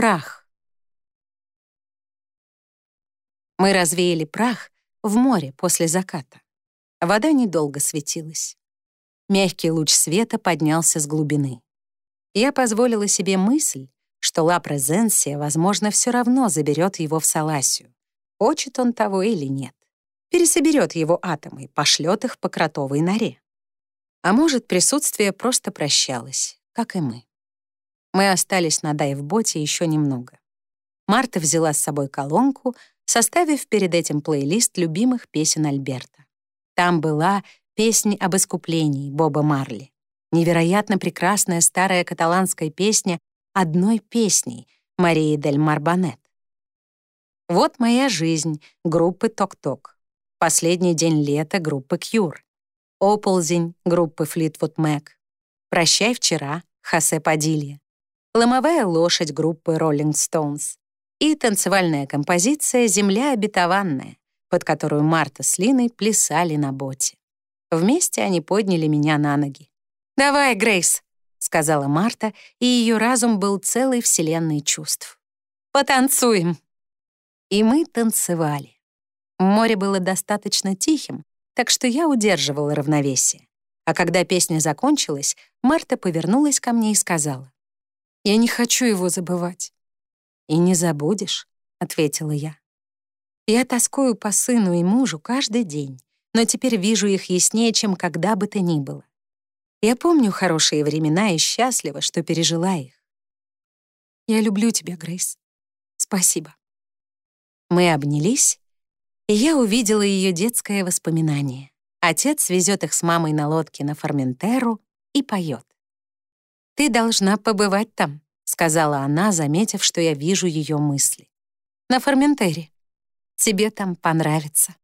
Прах. Мы развеяли прах в море после заката. Вода недолго светилась. Мягкий луч света поднялся с глубины. Я позволила себе мысль, что Ла Презенсия, возможно, все равно заберет его в Саласию, хочет он того или нет. Пересоберет его атомы, пошлет их по кротовой норе. А может, присутствие просто прощалось, как и мы. Мы остались на дайв-боте еще немного. Марта взяла с собой колонку, составив перед этим плейлист любимых песен Альберта. Там была «Песня об искуплении» Боба Марли. Невероятно прекрасная старая каталанская песня одной песней Марии Дель Марбанет. «Вот моя жизнь» группы «Ток-Ток», «Последний день лета» группы «Кьюр», «Оползень» группы «Флитвуд Мэк», «Прощай вчера» Хосе Падилья, «Ломовая лошадь» группы «Роллинг Стоунс» и танцевальная композиция «Земля обетованная», под которую Марта с Линой плясали на боте. Вместе они подняли меня на ноги. «Давай, Грейс», — сказала Марта, и ее разум был целой вселенной чувств. «Потанцуем». И мы танцевали. Море было достаточно тихим, так что я удерживала равновесие. А когда песня закончилась, Марта повернулась ко мне и сказала, «Я не хочу его забывать». «И не забудешь», — ответила я. «Я тоскую по сыну и мужу каждый день, но теперь вижу их яснее, чем когда бы то ни было. Я помню хорошие времена и счастлива, что пережила их. Я люблю тебя, Грейс. Спасибо. Мы обнялись, и я увидела ее детское воспоминание. Отец везет их с мамой на лодке на Форментеру и поет. «Ты должна побывать там», — сказала она, заметив, что я вижу ее мысли. «На Форментере. Тебе там понравится».